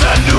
the new